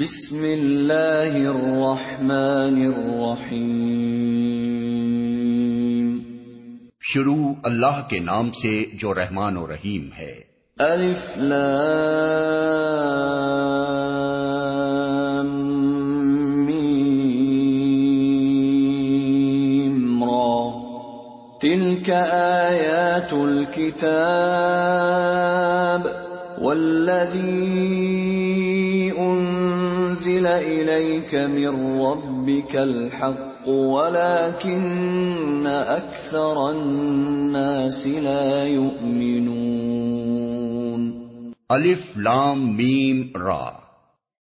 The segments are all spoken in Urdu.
بسم اللہ الرحمن الرحیم۔ شروع اللہ کے نام سے جو رحمان و رحیم ہے۔ الف لام میم را۔ تلك آیات الكتاب والذی انزل الیک من ربک الحق ولكن اکثر الناس لا یؤمنون الف لام میم را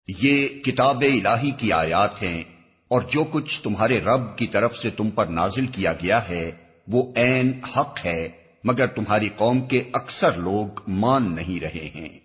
یہ کتاب الہی کی آیات ہیں اور جو کچھ تمہارے رب کی طرف سے تم پر نازل کیا گیا ہے، وہ عین حق ہے، مگر تمہاری قوم کے اکثر لوگ مان نہیں رہے ہیں۔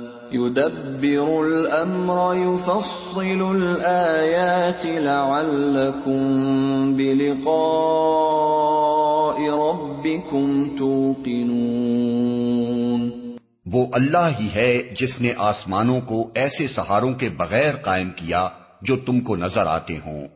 يدبر الأمر، يفصل الآيات لعلكم بلقاء ربكم توقنون. وہ اللہ ہی ہے جس نے آسمانوں کو ایسے سہاروں کے بغیر قائم کیا جو تم کو نظر آتے ہوں۔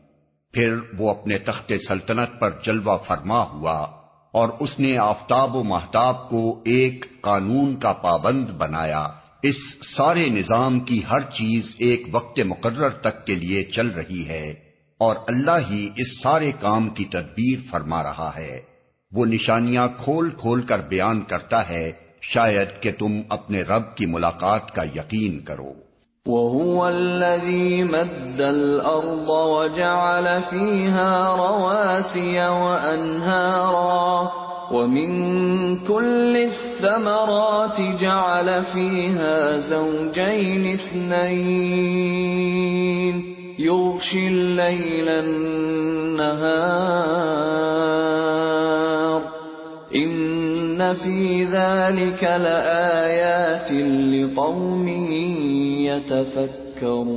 پھر وہ اپنے تخت سلطنت پر جلوہ فرما ہوا اور اس نے آفتاب و محتاب کو ایک قانون کا پابند بنایا۔ اس سارے نظام کی ہر چیز ایک وقت مقرر تک کے لیے چل رہی ہے اور اللہ ہی اس سارے کام کی تدبیر فرما رہا ہے۔ وہ نشانیاں کھول کھول کر بیان کرتا ہے، شاید کہ تم اپنے رب کی ملاقات کا یقین کرو۔ وهو الذي مد الأرض وجعل فيها رواسي وأنهارا۔ ومن كل الثمرات جعل فيها زوجين اثنين يغشي الليل النهار إن في ذلك لآيات لقوم يتفكرون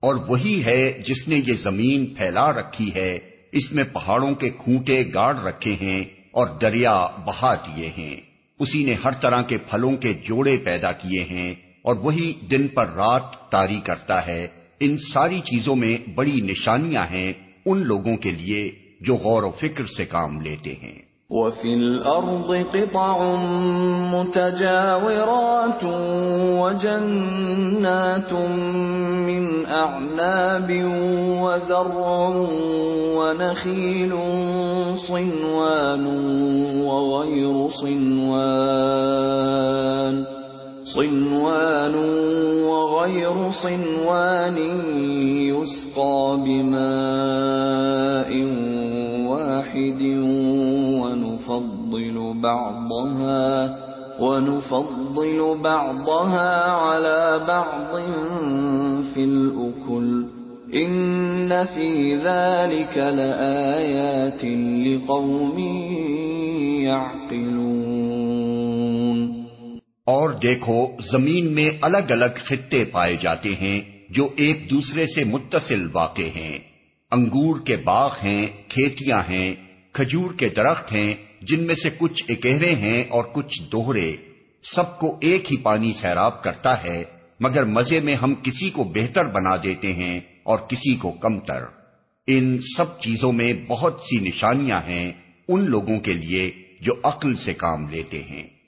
اور وہی ہے جس نے یہ زمین پھیلا رکھی ہے۔ اس میں پہاڑوں کے کھوٹے گاڑ رکھے ہیں اور دریا بہا دیے ہیں۔ اسی نے ہر طرح کے پھلوں کے جوڑے پیدا کیے ہیں اور وہی دن پر رات تاری کرتا ہے۔ ان ساری چیزوں میں بڑی نشانیاں ہیں ان لوگوں کے لیے جو غور و فکر سے کام لیتے ہیں۔ وفي الأرض قطع متجاورات وجنات من أعناب وزرع ونخيل صنوان وغير صنوان صنوان وغير صنوان يسقى بماء واحد ونفضل بعضها ونفضل بعضها على بعض في الأكل إن في ذلك لآيات لقوم يعقلون اور دیکھو، زمین میں الگ الگ خطے پائے جاتے ہیں جو ایک دوسرے سے متصل واقع ہیں۔ انگور کے باغ ہیں، کھیتیاں ہیں، کھجور کے درخت ہیں جن میں سے کچھ اکہرے ہیں اور کچھ دوہرے، سب کو ایک ہی پانی سیراب کرتا ہے، مگر مزے میں ہم کسی کو بہتر بنا دیتے ہیں اور کسی کو کمتر۔ ان سب چیزوں میں بہت سی نشانیاں ہیں ان لوگوں کے لیے جو عقل سے کام لیتے ہیں۔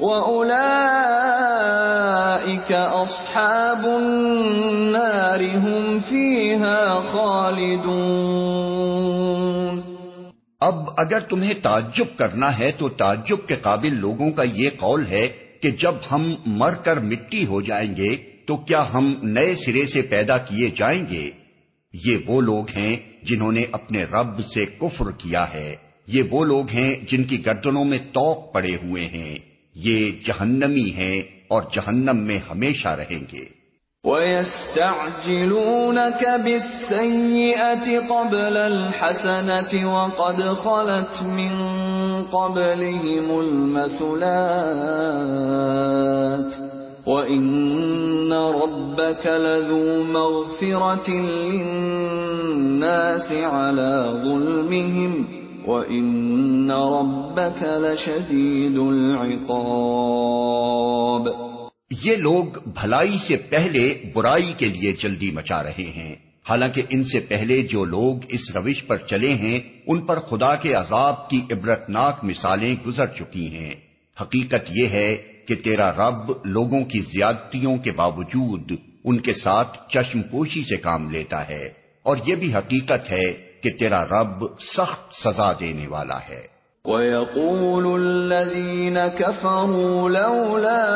وَأُولَئِكَ أَصْحَابُ النَّارِ هُمْ فِيهَا خَالِدُونَ اب اگر تمہیں تعجب کرنا ہے تو تعجب کے قابل لوگوں کا یہ قول ہے کہ جب ہم مر کر مٹی ہو جائیں گے تو کیا ہم نئے سرے سے پیدا کیے جائیں گے؟ یہ وہ لوگ ہیں جنہوں نے اپنے رب سے کفر کیا ہے۔ یہ وہ لوگ ہیں جن کی گردنوں میں توق پڑے ہوئے ہیں۔ یہ جہنمی ہیں اور جہنم میں ہمیشہ رہیں گے۔ وَيَسْتَعْجِلُونَكَ بِالسَّيِّئَةِ قَبْلَ الْحَسَنَةِ وَقَدْ خَلَتْ مِن قَبْلِهِمُ الْمَثُلَاتِ وَإِنَّ رَبَّكَ لَذُو مَغْفِرَةٍ لِلنَّاسِ عَلَى ظُلْمِهِمْ وَإِنَّ رَبَّكَ لَشَدِيدُ الْعِقَابِ۔ یہ لوگ بھلائی سے پہلے برائی کے لیے جلدی مچا رہے ہیں۔ حالانکہ ان سے پہلے جو لوگ اس روش پر چلے ہیں، ان پر خدا کے عذاب کی عبرتناک مثالیں گزر چکی ہیں۔ حقیقت یہ ہے کہ تیرا رب لوگوں کی زیادتیوں کے باوجود ان کے ساتھ چشم پوشی سے کام لیتا ہے۔ اور یہ بھی حقیقت ہے کہ تیرا رب سخت سزا دینے والا ہے۔ وَيَقُولُ الَّذِينَ كَفَرُوا لَوْلَا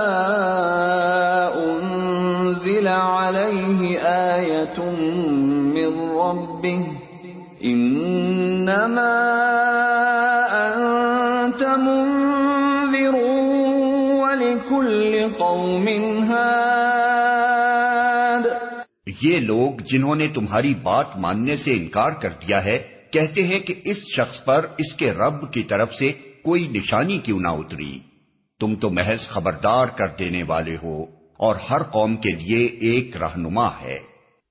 أُنزِلَ عَلَيْهِ آيَةٌ مِّن رَّبِّهِ إِنَّمَا أَنتَ مُنذِرٌ وَلِكُلِّ قَوْمٍ هَادٍ یہ لوگ جنہوں نے تمہاری بات ماننے سے انکار کر دیا ہے کہتے ہیں کہ اس شخص پر اس کے رب کی طرف سے کوئی نشانی کیوں نہ اتری۔ تم تو محض خبردار کر دینے والے ہو اور ہر قوم کے لیے ایک رہنما ہے۔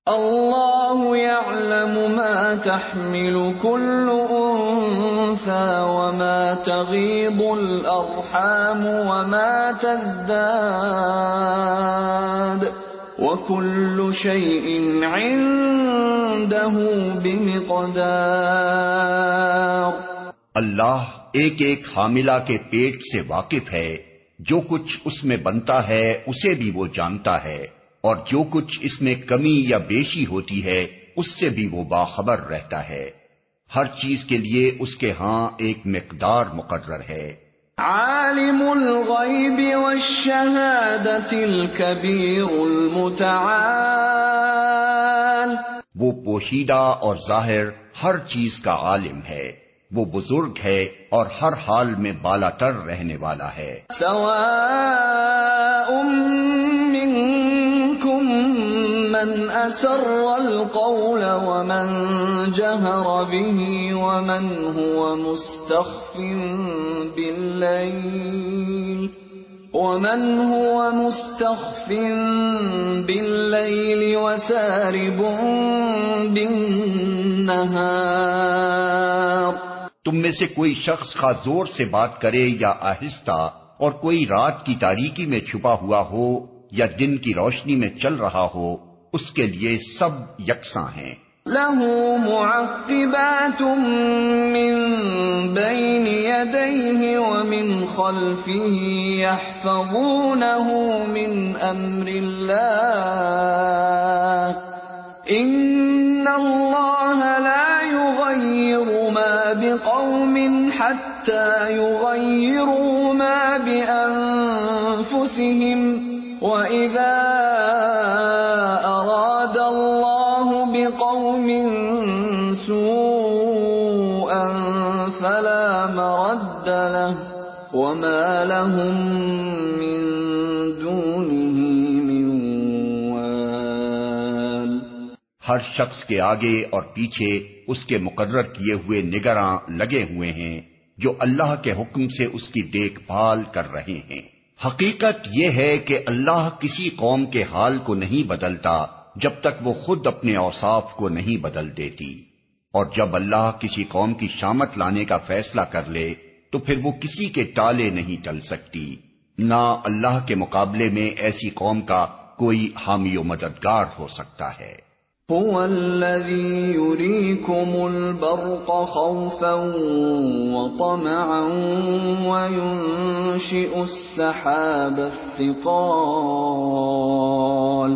اللہ يعلم ما تحمل كل انثى وما تغيض الارحام وما تزداد۔ وَكُلُّ شَيْءٍ عِندَهُ بِمِقْدَارٍ اللہ ایک ایک حاملہ کے پیٹ سے واقف ہے۔ جو کچھ اس میں بنتا ہے، اسے بھی وہ جانتا ہے۔ اور جو کچھ اس میں کمی یا بیشی ہوتی ہے، اس سے بھی وہ باخبر رہتا ہے۔ ہر چیز کے لیے اس کے ہاں ایک مقدار مقرر ہے۔ عالم الغیب والشہادت الكبیر المتعال. وہ پوشیدہ اور ظاہر ہر چیز کا عالم ہے۔ وہ بزرگ ہے اور ہر حال میں بالا تر رہنے والا ہے۔ سواء من اسر القول ومن جهر به ومن هو مستخف بالليل ومن هو مستخف بالليل وسارب بالنهار تم میں سے کوئی شخص خاص زور سے بات کرے یا آہستہ اور کوئی رات کی تاریکی میں چھپا ہوا ہو یا دن کی روشنی میں چل رہا ہو، اس کے لیے سب یکساں ہیں۔ له معقبات من بين يديه ومن خلفه يحفظونه من امر الله. ان الله لا يغير ما بقوم حتى يغيروا ما بانفسهم واذا وما لهم من دونه من وال. ہر شخص کے آگے اور پیچھے اس کے مقرر کیے ہوئے نگراں لگے ہوئے ہیں جو اللہ کے حکم سے اس کی دیکھ بھال کر رہے ہیں۔ حقیقت یہ ہے کہ اللہ کسی قوم کے حال کو نہیں بدلتا جب تک وہ خود اپنے اوصاف کو نہیں بدل دیتی۔ اور جب اللہ کسی قوم کی شامت لانے کا فیصلہ کر لے تو پھر وہ کسی کے ٹالے نہیں ٹل سکتی۔ نہ اللہ کے مقابلے میں ایسی قوم کا کوئی حامی و مددگار ہو سکتا ہے۔ هو الذي يريكم البرق خوفا وطمعا وينشئ السحاب الثقال۔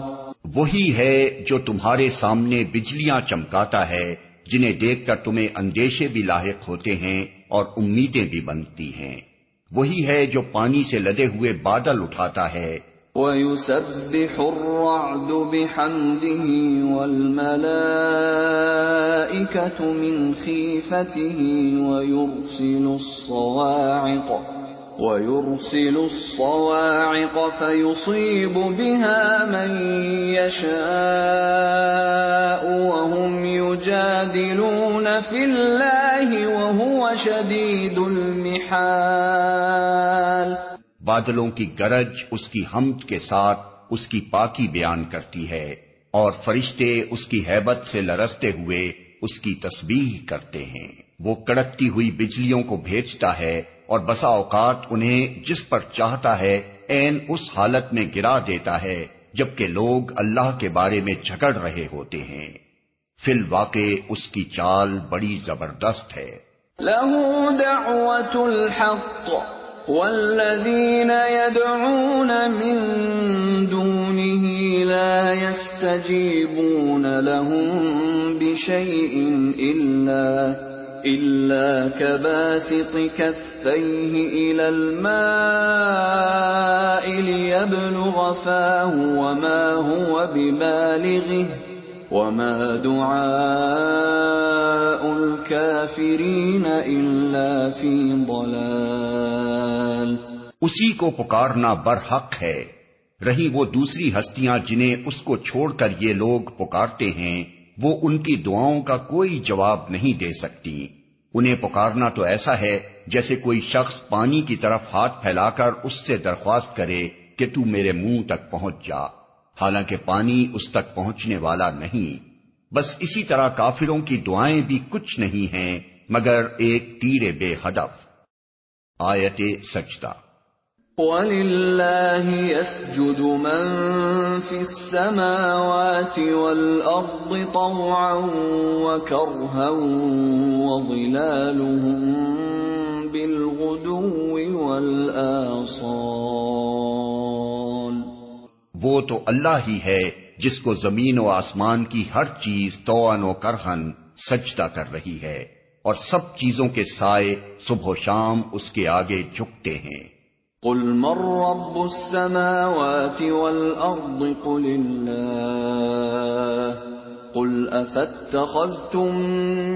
وہی ہے جو تمہارے سامنے بجلیاں چمکاتا ہے۔ جنہیں دیکھ کر تمہیں اندیشے بھی لاحق ہوتے ہیں اور امیدیں بھی بنتی ہیں۔ وہی ہے جو پانی سے لدے ہوئے بادل اٹھاتا ہے۔ وَيُسَبِّحُ الرَّعْدُ بِحَمْدِهِ وَالْمَلَائِكَةُ مِنْ خِيفَتِهِ وَيُرْسِلُ الصَّوَاعِقَ وَيُرْسِلُ الصَّوَاعِقَ فَيُصِيبُ بِهَا مَن يَشَاءُ وَهُمْ يُجَادِلُونَ فِي اللَّهِ وَهُوَ شَدِيدُ الْمِحَالِ. بادلوں کی گرج اس کی حمد کے ساتھ اس کی پاکی بیان کرتی ہے اور فرشتے اس کی حیبت سے لرستے ہوئے اس کی تسبیح کرتے ہیں۔ وہ کڑکتی ہوئی بجلیوں کو بھیجتا ہے اور بسا اوقات انہیں جس پر چاہتا ہے این اس حالت میں گرا دیتا ہے، جبکہ لوگ اللہ کے بارے میں جھگڑ رہے ہوتے ہیں۔ فی الواقع اس کی چال بڑی زبردست ہے۔ دعوت الحق، والذين يدعون من دونه لا يستجيبون لهم بشيء إلا إلا كباسط كفيه إلى الماء ليبلغ فاه وما هو ببالغه وما دعاء الكافرين إلا في ضلال۔ اسی کو پکارنا برحق ہے۔ رہی وہ دوسری ہستیاں جنہیں اس کو چھوڑ کر یہ لوگ پکارتے ہیں۔ وہ ان کی دعاؤں کا کوئی جواب نہیں دے سکتی۔ انہیں پکارنا تو ایسا ہے جیسے کوئی شخص پانی کی طرف ہاتھ پھیلا کر اس سے درخواست کرے کہ تو میرے منہ تک پہنچ جا۔ حالانکہ پانی اس تک پہنچنے والا نہیں۔ بس اسی طرح کافروں کی دعائیں بھی کچھ نہیں ہیں، مگر ایک تیر بے ہدف۔ آیت سجدہ۔ وَلِلَّهِ يَسْجُدُ مَن فِي السَّمَاوَاتِ وَالْأَرْضِ طَوْعًا وَكَرْهًا وَظِلَالُهُم بِالْغُدُوِّ وَالْآصَالِ وہ تو اللہ ہی ہے جس کو زمین و آسمان کی ہر چیز تو و کرہن سجدہ کر رہی ہے اور سب چیزوں کے سائے صبح و شام اس کے آگے جھکتے ہیں۔ قل من رب السماوات والأرض قل الله قل أفاتخذتم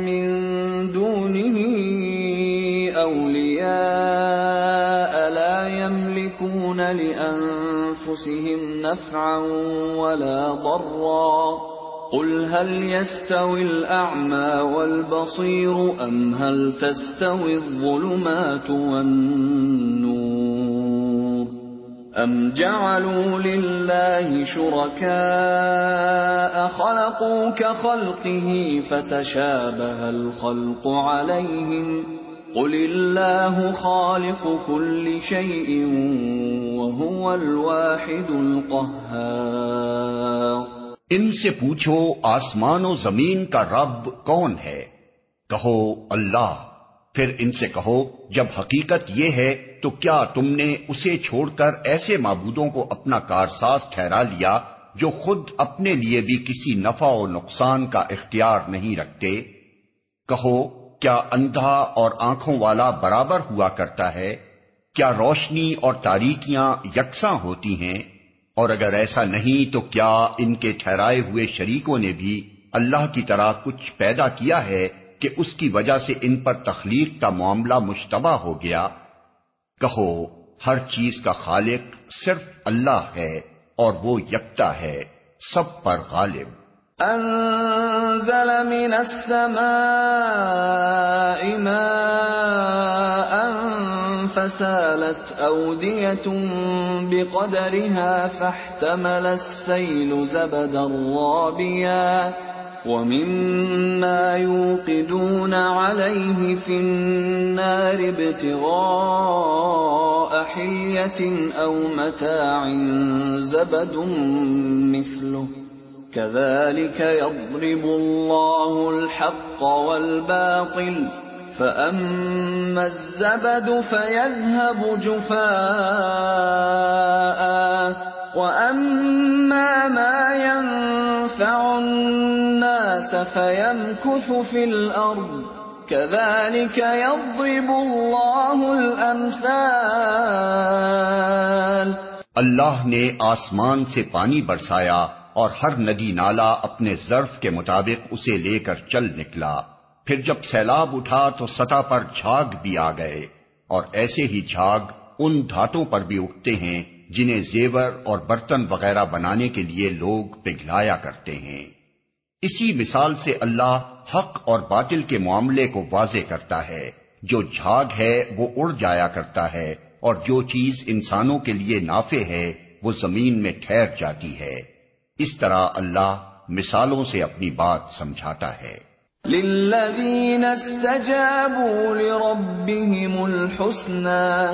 من دونه أولياء لا يملكون لأنفسهم نفعا ولا ضرا قل هل يستوي الأعمى والبصير أم هل تستوي الظلمات والنور أم جعلوا لله شركاء خلقوا كخلقه فتشابه الخلق عليهم قل الله خالق كل شيء وهو الواحد القهار ان سے پوچھو آسمان و زمین کا رب کون ہے؟ کہو اللہ۔ پھر ان سے کہو، جب حقیقت یہ ہے، تو کیا تم نے اسے چھوڑ کر ایسے معبودوں کو اپنا کارساز ٹھہرا لیا جو خود اپنے لیے بھی کسی نفع و نقصان کا اختیار نہیں رکھتے؟ کہو، کیا اندھا اور آنکھوں والا برابر ہوا کرتا ہے؟ کیا روشنی اور تاریکیاں یکساں ہوتی ہیں؟ اور اگر ایسا نہیں، تو کیا ان کے ٹھہرائے ہوئے شریکوں نے بھی اللہ کی طرح کچھ پیدا کیا ہے؟ کہ اس کی وجہ سے ان پر تخلیق کا معاملہ مشتبہ ہو گیا۔ کہو، ہر چیز کا خالق صرف اللہ ہے اور وہ یکتا ہے، سب پر غالب۔ انزل من السماء ماء فسالت أودية بقدرها فاحتمل السيل زبدا رابيا ومما يوقدون عليه في النار ابتغاء حلية أو متاع زبد مثله كذلك يضرب الله الحق والباطل فأما الزبد فيذهب جفاء وأما ما ينفع الناس النَّاسَ فَيَمْكُثُ فِي الْأَرْضِ. كَذَلِكَ يَضْرِبُ اللَّهُ الْأَمْثَالَ. اللہ نے آسمان سے پانی برسایا اور ہر ندی نالا اپنے ظرف کے مطابق اسے لے کر چل نکلا۔ پھر جب سیلاب اٹھا تو سطح پر جھاگ بھی آ گئے۔ اور ایسے ہی جھاگ ان دھاتوں پر بھی اٹھتے ہیں جنہیں زیور اور برتن وغیرہ بنانے کے لیے لوگ پگھلایا کرتے ہیں۔ اسی مثال سے اللہ حق اور باطل کے معاملے کو واضح کرتا ہے۔ جو جھاگ ہے، وہ اڑ جایا کرتا ہے، اور جو چیز انسانوں کے لیے نافع ہے، وہ زمین میں ٹھہر جاتی ہے۔ اس طرح اللہ مثالوں سے اپنی بات سمجھاتا ہے۔ للذين استجابوا لربهم الحسنى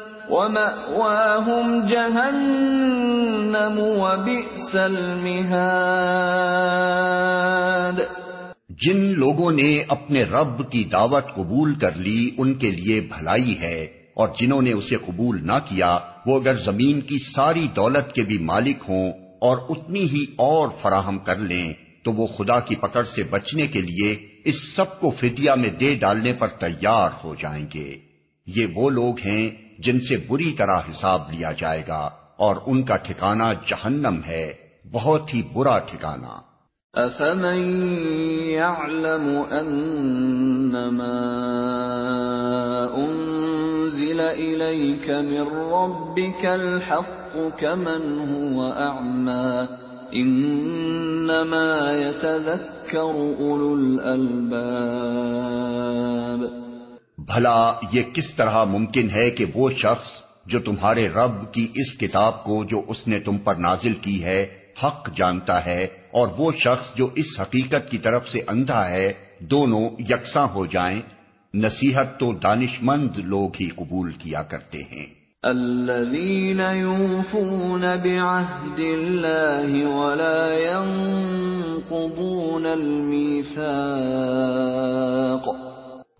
وَمَأْوَاهُمْ جَهَنَّمُ وَبِئْسَ الْمِهَادُ جن لوگوں نے اپنے رب کی دعوت قبول کر لی، ان کے لیے بھلائی ہے، اور جنہوں نے اسے قبول نہ کیا، وہ اگر زمین کی ساری دولت کے بھی مالک ہوں اور اتنی ہی اور فراہم کر لیں، تو وہ خدا کی پکڑ سے بچنے کے لیے اس سب کو فدیہ میں دے ڈالنے پر تیار ہو جائیں گے۔ یہ وہ لوگ ہیں جن سے بری طرح حساب لیا جائے گا اور ان کا ٹھکانہ جہنم ہے، بہت ہی برا ٹھکانہ۔ افمن يعلم انما انزل اليك من ربك الحق كمن هو اعمى انما يتذكر اولو الالباب بھلا یہ کس طرح ممکن ہے کہ وہ شخص جو تمہارے رب کی اس کتاب کو جو اس نے تم پر نازل کی ہے، حق جانتا ہے، اور وہ شخص جو اس حقیقت کی طرف سے اندھا ہے، دونوں یکساں ہو جائیں، نصیحت تو دانش مند لوگ ہی قبول کیا کرتے ہیں۔ الذين يوفون بعهد الله ولا ينقضون الميثاق.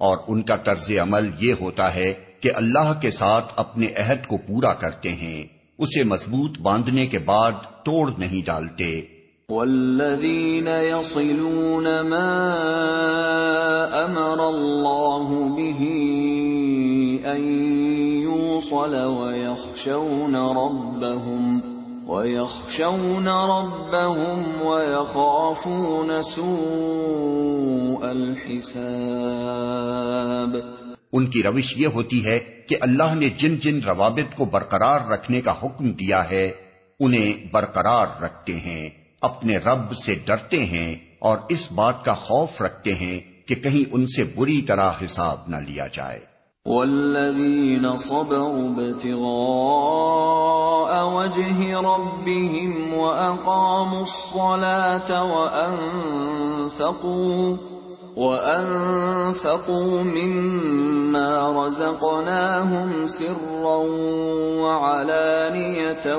اور ان کا طرز عمل یہ ہوتا ہے کہ اللہ کے ساتھ اپنے عہد کو پورا کرتے ہیں، اسے مضبوط باندھنے کے بعد توڑ نہیں ڈالتے۔ والذین يصلون ما امر اللہ به ان يوصل ويخشون ربهم وَيَخْشَوْنَ رَبَّهُمْ وَيَخَافُونَ سُوءَ الْحِسَابِ ان کی روش یہ ہوتی ہے کہ اللہ نے جن جن روابط کو برقرار رکھنے کا حکم دیا ہے انہیں برقرار رکھتے ہیں اپنے رب سے ڈرتے ہیں اور اس بات کا خوف رکھتے ہیں کہ کہیں ان سے بری طرح حساب نہ لیا جائے۔ والذين صبروا ابتغاء وجه ربهم وأقاموا الصلاة وأنفقوا وأنفقوا مما رزقناهم سرا وعلانية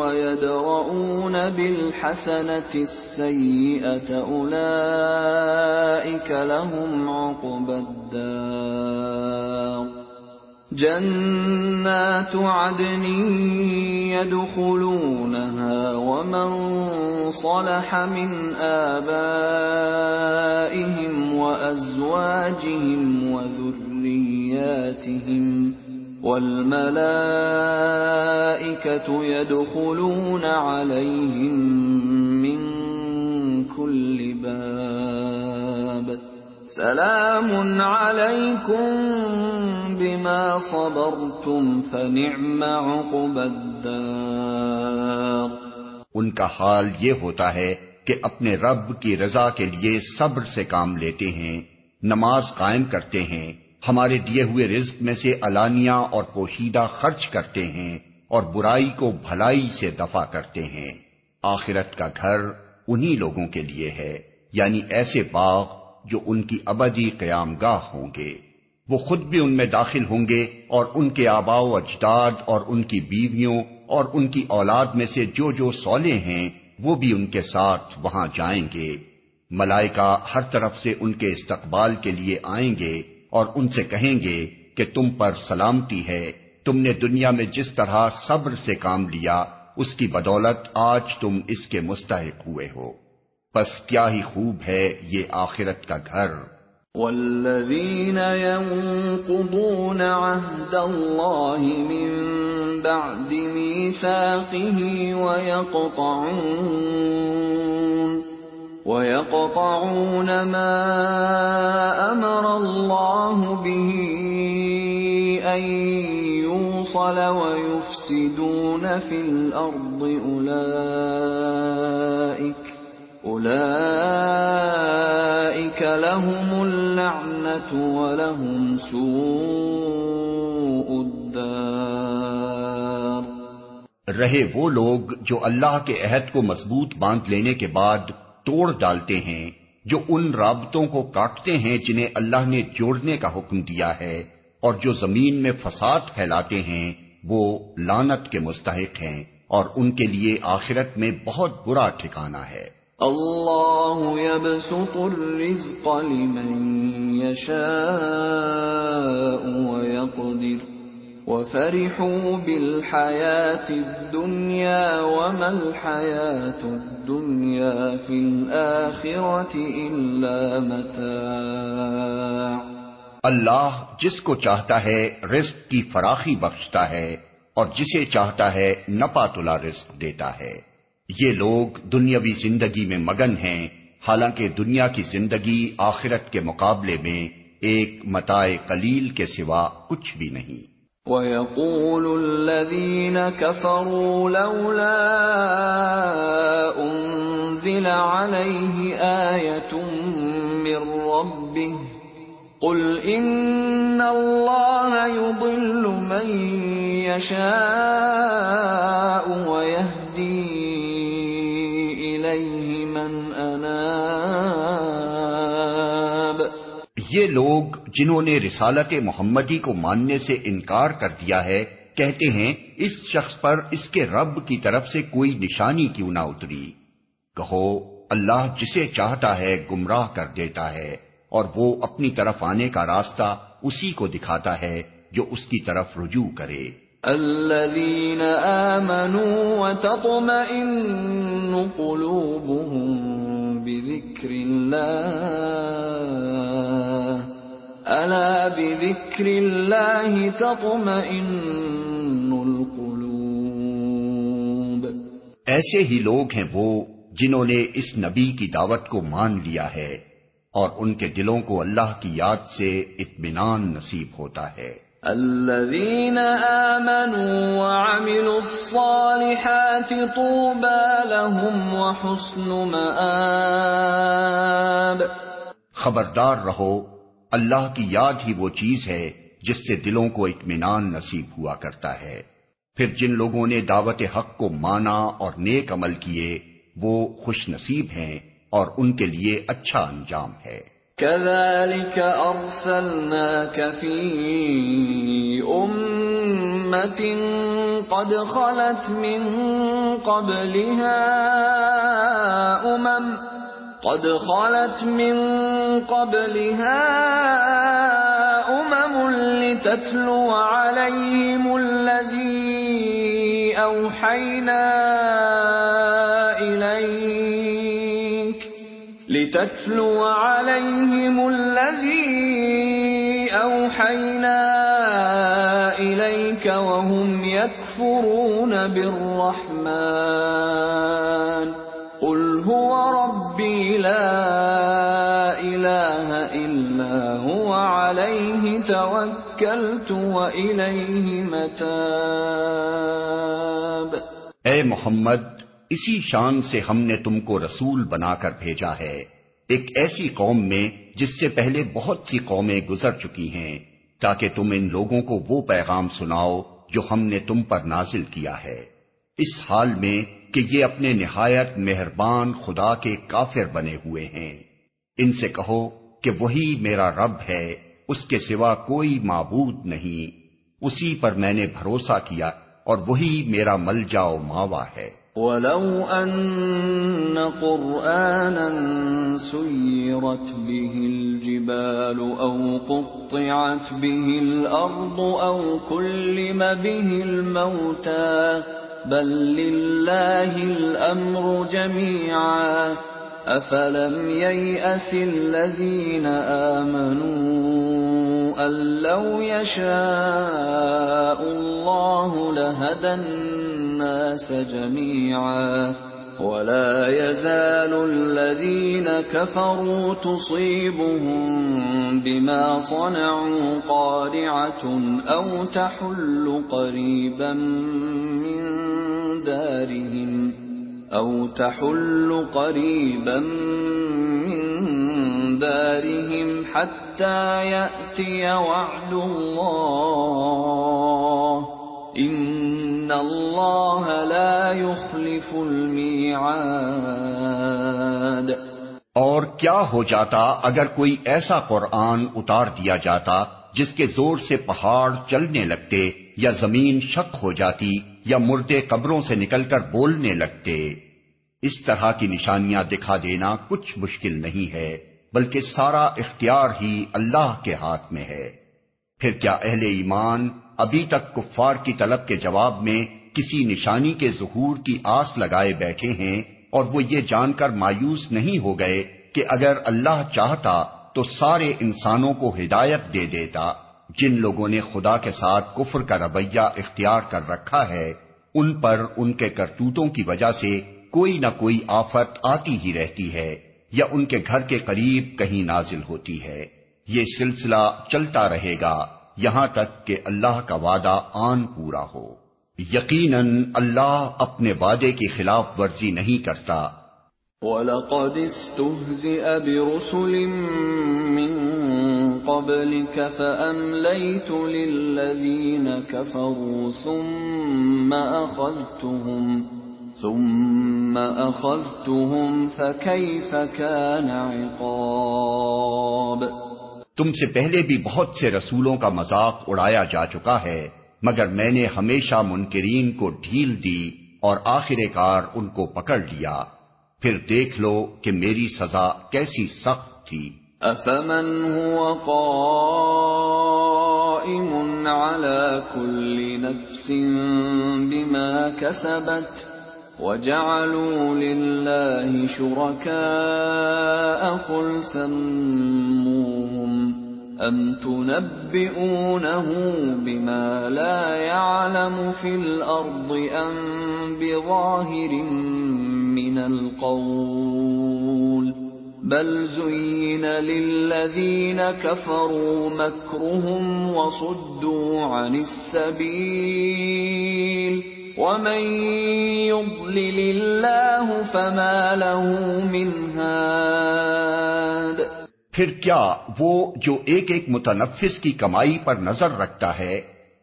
ويدرؤون بالحسنة السيئة أولئك لهم عقبى الدار جنات عدن يدخلونها ومن صلح من آبائهم وأزواجهم وذرياتهم والملائكة يدخلون عليهم من كل باب. سلام عليكم بما صبرتم فنعم عقب الدار۔ ان کا حال یہ ہوتا ہے کہ اپنے رب کی رضا کے لیے صبر سے کام لیتے ہیں، نماز قائم کرتے ہیں، ہمارے دیے ہوئے رزق میں سے الانیہ اور پوشیدہ خرچ کرتے ہیں اور برائی کو بھلائی سے دفع کرتے ہیں۔ آخرت کا گھر انہی لوگوں کے لیے ہے یعنی ایسے باغ جو ان کی ابدی قیام گاہ ہوں گے۔ وہ خود بھی ان میں داخل ہوں گے اور ان کے آبا و اجداد اور ان کی بیویوں اور ان کی اولاد میں سے جو جو سولے ہیں، وہ بھی ان کے ساتھ وہاں جائیں گے۔ ملائکہ ہر طرف سے ان کے استقبال کے لیے آئیں گے اور ان سے کہیں گے کہ تم پر سلامتی ہے۔ تم نے دنیا میں جس طرح صبر سے کام لیا، اس کی بدولت آج تم اس کے مستحق ہوئے ہو۔ بس کیا ہی خوب ہے یہ آخرت کا گھر۔ والذين ينقضون عهد الله من بعد ميثاقه ويقطعون ويقطعون ما امر الله به ان يوصل ويفسدون في الارض اولئك اولئك لهم ولهم سوء الدار۔ رہے وہ لوگ جو اللہ کے عہد کو مضبوط باندھ لینے کے بعد توڑ ڈالتے ہیں، جو ان رابطوں کو کاٹتے ہیں جنہیں اللہ نے جوڑنے کا حکم دیا ہے، اور جو زمین میں فساد پھیلاتے ہیں، وہ لانت کے مستحق ہیں، اور ان کے لیے آخرت میں بہت برا ٹھکانہ ہے۔ اللہ يبسط الرزق لمن يشاء ويقدر وفرحوا بالحياة الدنيا وما الحياة الدنيا في الآخرة إلا متاع اللہ جس کو چاہتا ہے رزق کی فراخی بخشتا ہے اور جسے چاہتا ہے نپا تلا رزق دیتا ہے۔ یہ لوگ دنیاوی زندگی میں مگن ہیں، حالانکہ دنیا کی زندگی آخرت کے مقابلے میں ایک متاع قلیل کے سوا کچھ بھی نہیں۔ وَيَقُولُ الَّذِينَ كَفَرُوا لَوْلَا أُنزِلَ عَلَيْهِ آيَةٌ مِّن رَّبِّهِ قُلْ إِنَّ اللَّهَ يُضِلُّ مَن يَشَاءُ وَيَهْدِي یہ لوگ جنہوں نے رسالت محمدی کو ماننے سے انکار کر دیا ہے، کہتے ہیں، اس شخص پر اس کے رب کی طرف سے کوئی نشانی کیوں نہ اتری۔ کہو، اللہ جسے چاہتا ہے گمراہ کر دیتا ہے، اور وہ اپنی طرف آنے کا راستہ اسی کو دکھاتا ہے جو اس کی طرف رجوع کرے۔ الذين آمنوا وتطمئن قلوبهم بذكر الله. ألا بذكر الله تطمئن القلوب. ایسے ہی لوگ ہیں وہ جنہوں نے اس نبی کی دعوت کو مان لیا ہے اور ان کے دلوں کو اللہ کی یاد سے اطمینان نصیب ہوتا ہے۔ الذين آمنوا وعملوا الصالحات طوبى لهم وحسن مآب. خبردار رہو، اللہ کی یاد ہی وہ چیز ہے جس سے دلوں کو اطمینان نصیب ہوا کرتا ہے۔ پھر جن لوگوں نے دعوت حق کو مانا اور نیک عمل کیے، وہ خوش نصیب ہیں اور ان کے لیے اچھا انجام ہے۔ كذلك أرسلناك في أمة قد خلت من قبلها أمم قد خلت من قبلها أمم لتتلو عليهم الذي أوحينا لتتلو عليهم الذي أوحينا إليك وهم يكفرون بالرحمن. قل هو ربي لا إله إلا هو، عليه توكلت وإليه متاب. اے محمد، اسی شان سے ہم نے تم کو رسول بنا کر بھیجا ہے۔ ایک ایسی قوم میں جس سے پہلے بہت سی قومیں گزر چکی ہیں، تاکہ تم ان لوگوں کو وہ پیغام سناؤ جو ہم نے تم پر نازل کیا ہے۔ اس حال میں کہ یہ اپنے نہایت مہربان خدا کے کافر بنے ہوئے ہیں۔ ان سے کہو کہ وہی میرا رب ہے، اس کے سوا کوئی معبود نہیں۔ اسی پر میں نے بھروسہ کیا اور وہی میرا مل جاؤ ماوا ہے۔ وَلَوْ أَنَّ قُرْآنًا سُيِّرَتْ بِهِ الْجِبَالُ أَوْ قُطِّعَتْ بِهِ الْأَرْضُ أَوْ كُلِّمَ بِهِ الْمَوْتَى، بَل لِّلَّهِ الْأَمْرُ جَمِيعًا. أَفَلَمْ يَيْأَسِ الَّذِينَ آمَنُوا أَن لَّوْ يَشَاءُ اللَّهُ لَهَدَى النَّاسَ جَمِيعًا وَلَا يَزَالُ الَّذِينَ كَفَرُوا تُصِيبُهُم بِمَا صَنَعُوا قَارِعَةٌ أَوْ تَحُلُّ قَرِيبًا مِّن دَارِهِمْ أَوْ تَحُلُّ قَرِيبًا مِّن دَارِهِمْ حَتَّىٰ يَأْتِيَ وَعْدُ اللَّهِ إِنَّ اللَّهَ لَا يُخْلِفُ الْمِيعَادَ اور کیا ہو جاتا اگر کوئی ایسا قرآن اتار دیا جاتا جس کے زور سے پہاڑ چلنے لگتے یا زمین شک ہو جاتی یا مردے قبروں سے نکل کر بولنے لگتے؟ اس طرح کی نشانیاں دکھا دینا کچھ مشکل نہیں ہے۔ بلکہ سارا اختیار ہی اللہ کے ہاتھ میں ہے۔ پھر کیا اہل ایمان ابھی تک کفار کی طلب کے جواب میں کسی نشانی کے ظہور کی آس لگائے بیٹھے ہیں اور وہ یہ جان کر مایوس نہیں ہو گئے کہ اگر اللہ چاہتا تو سارے انسانوں کو ہدایت دے دیتا، جن لوگوں نے خدا کے ساتھ کفر کا رویہ اختیار کر رکھا ہے، ان پر ان کے کرتوتوں کی وجہ سے کوئی نہ کوئی آفت آتی ہی رہتی ہے۔ یا ان کے گھر کے قریب کہیں نازل ہوتی ہے۔ یہ سلسلہ چلتا رہے گا یہاں تک کہ اللہ کا وعدہ آن پورا ہو۔ یقیناً اللہ اپنے وعدے کی خلاف ورزی نہیں کرتا۔ وَلَقَدِ اسْتُهْزِئَ بِرُسُلٍ مِّن قبلك فأمليت للذين كفروا ثم أخذتهم ثم أخذتهم فكيف كان عقاب؟ تم سے پہلے بھی بہت سے رسولوں کا مذاق اڑایا جا چکا ہے مگر میں نے ہمیشہ منکرین کو ڈھیل دی اور آخر کار ان کو پکڑ لیا۔ پھر دیکھ لو کہ میری سزا کیسی سخت تھی۔ افمن هو قائم على كل نفس بما كسبت؟ وجعلوا لله شركاء قل سموهم ام تنبئونه بما لا يعلم في الارض ام بظاهر من القول بل زين للذين كفروا مكرهم وصدوا عن السبيل ومن يضلل الله فما له من هاد پھر کیا وہ جو ایک ایک متنفس کی کمائی پر نظر رکھتا ہے،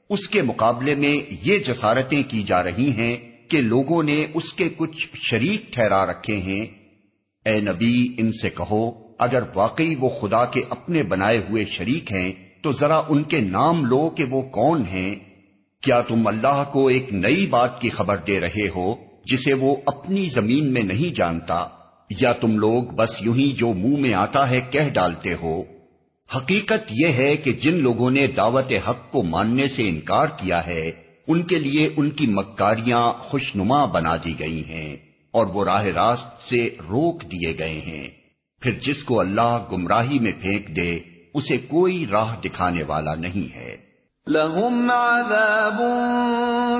اس کے مقابلے میں یہ جسارتیں کی جا رہی ہیں کہ لوگوں نے اس کے کچھ شریک ٹھہرا رکھے ہیں۔ اے نبی، ان سے کہو، اگر واقعی وہ خدا کے اپنے بنائے ہوئے شریک ہیں، تو ذرا ان کے نام لو کہ وہ کون ہیں۔ کیا تم اللہ کو ایک نئی بات کی خبر دے رہے ہو جسے وہ اپنی زمین میں نہیں جانتا؟ یا تم لوگ بس یوں ہی جو منہ میں آتا ہے کہہ ڈالتے ہو؟ حقیقت یہ ہے کہ جن لوگوں نے دعوت حق کو ماننے سے انکار کیا ہے، ان کے لیے ان کی مکاریاں خوشنما بنا دی گئی ہیں اور وہ راہ راست سے روک دیے گئے ہیں۔ پھر جس کو اللہ گمراہی میں پھینک دے، اسے کوئی راہ دکھانے والا نہیں ہے۔ لهم عذاب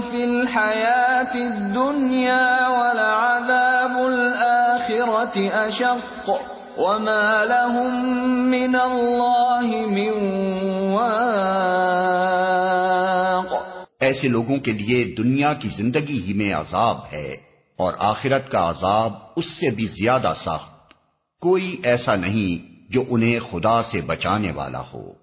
في الحياة الدنيا ولعذاب الآخرة أشق وما لهم من الله من واق ایسے لوگوں کے لیے دنیا کی زندگی ہی میں عذاب ہے اور آخرت کا عذاب اس سے بھی زیادہ سخت۔ کوئی ایسا نہیں جو انہیں خدا سے بچانے والا ہو۔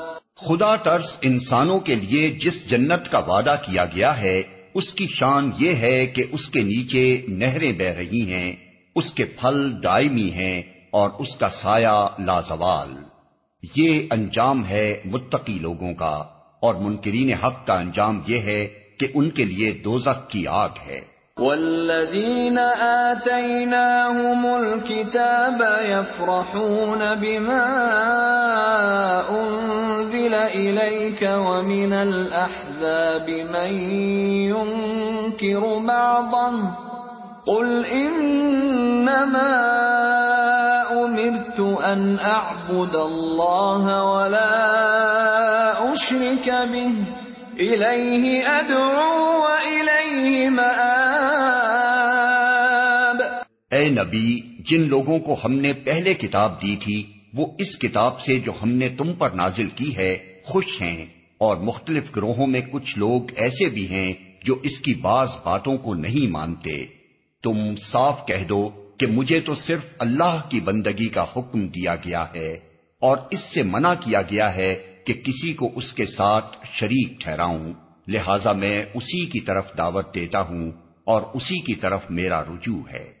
خدا ترس انسانوں کے لیے جس جنت کا وعدہ کیا گیا ہے، اس کی شان یہ ہے کہ اس کے نیچے نہریں بہ رہی ہیں، اس کے پھل دائمی ہیں اور اس کا سایہ لازوال۔ یہ انجام ہے متقی لوگوں کا اور منکرین حق کا انجام یہ ہے کہ ان کے لیے دوزخ کی آگ ہے۔ والذین آتیناہم الكتاب يفرحون بما انزل الیک ومن الاحزاب من ينکر بعضا قل انما امرت ان اعبد الله ولا اشرك به الیہ ادعو والیہ مآب اے نبی، جن لوگوں کو ہم نے پہلے کتاب دی تھی وہ اس کتاب سے جو ہم نے تم پر نازل کی ہے، خوش ہیں۔ اور مختلف گروہوں میں کچھ لوگ ایسے بھی ہیں جو اس کی بعض باتوں کو نہیں مانتے۔ تم صاف کہہ دو کہ مجھے تو صرف اللہ کی بندگی کا حکم دیا گیا ہے، اور اس سے منع کیا گیا ہے کہ کسی کو اس کے ساتھ شریک ٹھہراؤں۔ لہذا میں اسی کی طرف دعوت دیتا ہوں، اور اسی کی طرف میرا رجوع ہے۔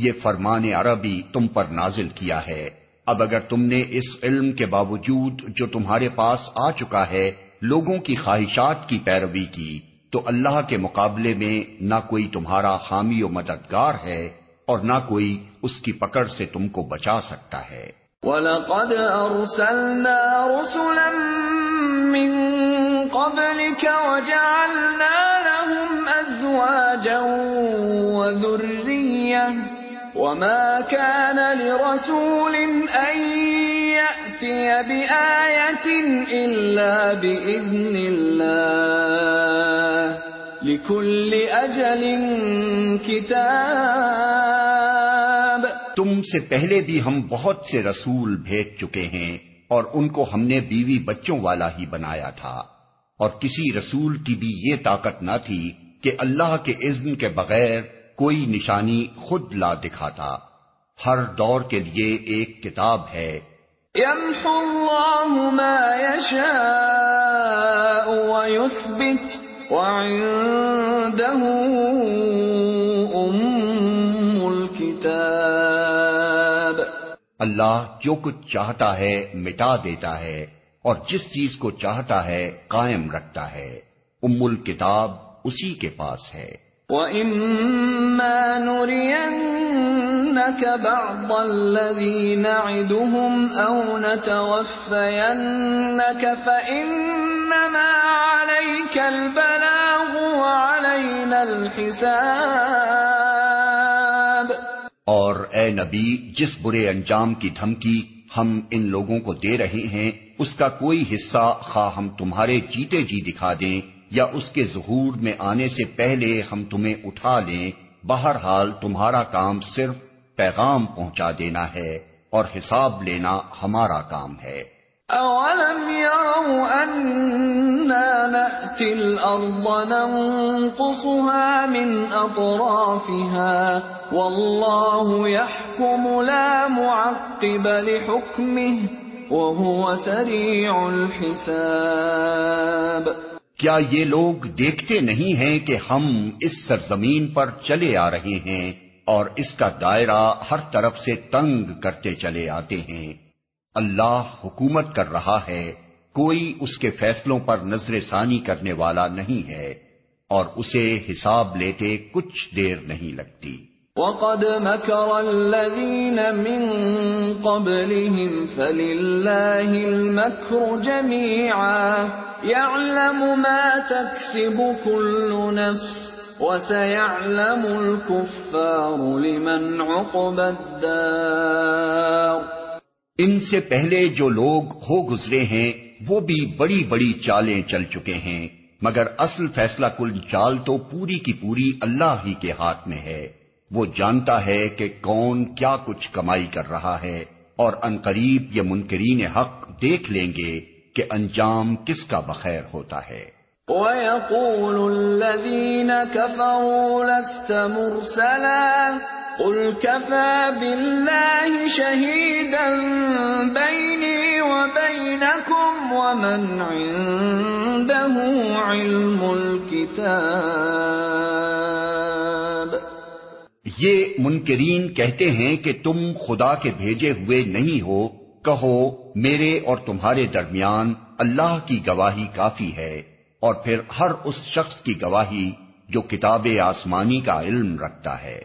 یہ فرمان عربی تم پر نازل کیا ہے۔ اب اگر تم نے اس علم کے باوجود جو تمہارے پاس آ چکا ہے، لوگوں کی خواہشات کی پیروی کی، تو اللہ کے مقابلے میں نہ کوئی تمہارا حامی و مددگار ہے اور نہ کوئی اس کی پکڑ سے تم کو بچا سکتا ہے۔ وَلَقَدْ أَرْسَلْنَا رُسُلًا مِّن قَبْلِكَ وَجَعَلْنَا لَهُمْ أَزْوَاجًا وَذُرِّيَّةً وما كان لرسول ان ياتي بايه الا باذن الله لكل اجل كتاب تم سے پہلے بھی ہم بہت سے رسول بھیج چکے ہیں اور ان کو ہم نے بیوی بچوں والا ہی بنایا تھا۔ اور کسی رسول کی بھی یہ طاقت نہ تھی کہ اللہ کے اذن کے بغیر کوئی نشانی خود لا دکھاتا۔ ہر دور کے لیے ایک کتاب ہے۔ اللہ ما يشاء ويثبت وعنده ام الكتاب۔ اللہ جو کچھ چاہتا ہے مٹا دیتا ہے اور جس چیز کو چاہتا ہے قائم رکھتا ہے۔ ام الکتاب اسی کے پاس ہے۔ وَإِمَّا نُرِيَنَّكَ بَعْضَ الَّذِي نَعِدُهُمْ أَوْ نَتَوَفَّيَنَّكَ فَإِنَّمَا عَلَيْكَ الْبَلَاغُ وَعَلَيْنَا الْحِسَابُ اور اے نبی، جس برے انجام کی دھمکی ہم ان لوگوں کو دے رہے ہیں، اس کا کوئی حصہ خواہ ہم تمہارے جیتے جی دکھا دیں۔ یا اس کے ظہور میں آنے سے پہلے ہم تمہیں اٹھا لیں، بہرحال تمہارا کام صرف پیغام پہنچا دینا ہے اور حساب لینا ہمارا کام ہے۔ اولم يروا اننا ناتي الارض ننقصها من اطرافها والله يحكم لا معقب لحكمه، وهو سريع الحساب۔ کیا یہ لوگ دیکھتے نہیں ہیں کہ ہم اس سرزمین پر چلے آ رہے ہیں اور اس کا دائرہ ہر طرف سے تنگ کرتے چلے آتے ہیں؟ اللہ حکومت کر رہا ہے، کوئی اس کے فیصلوں پر نظر ثانی کرنے والا نہیں ہے اور اسے حساب لیتے کچھ دیر نہیں لگتی۔ وقد مكر الذين من قبلهم، فلله المكر جميعا. يعلم ما تكسب كل نفس، وسيعلم الكفار لمن عقب الدار. ان سے پہلے جو لوگ ہو گزرے ہیں، وہ بھی بڑی بڑی چالیں چل چکے ہیں، مگر اصل فیصلہ کل چال تو پوری کی پوری اللہ ہی کے ہاتھ میں ہے۔ وہ جانتا ہے کہ کون کیا کچھ کمائی کر رہا ہے اور انقریب یہ منکرین حق دیکھ لیں گے کہ انجام کس کا بخیر ہوتا ہے۔ وَيَقُولُ الَّذِينَ كَفَرُوا لَسْتَ مُرْسَلًا قُلْ كَفَى بِاللَّهِ شَهِيدًا بَيْنِي وَبَيْنَكُمْ وَمَنْ عِندَهُ عِلْمُ الْكِتَابِ یہ منکرین کہتے ہیں کہ تم خدا کے بھیجے ہوئے نہیں ہو، کہو میرے اور تمہارے درمیان اللہ کی گواہی کافی ہے، اور پھر ہر اس شخص کی گواہی جو کتاب آسمانی کا علم رکھتا ہے۔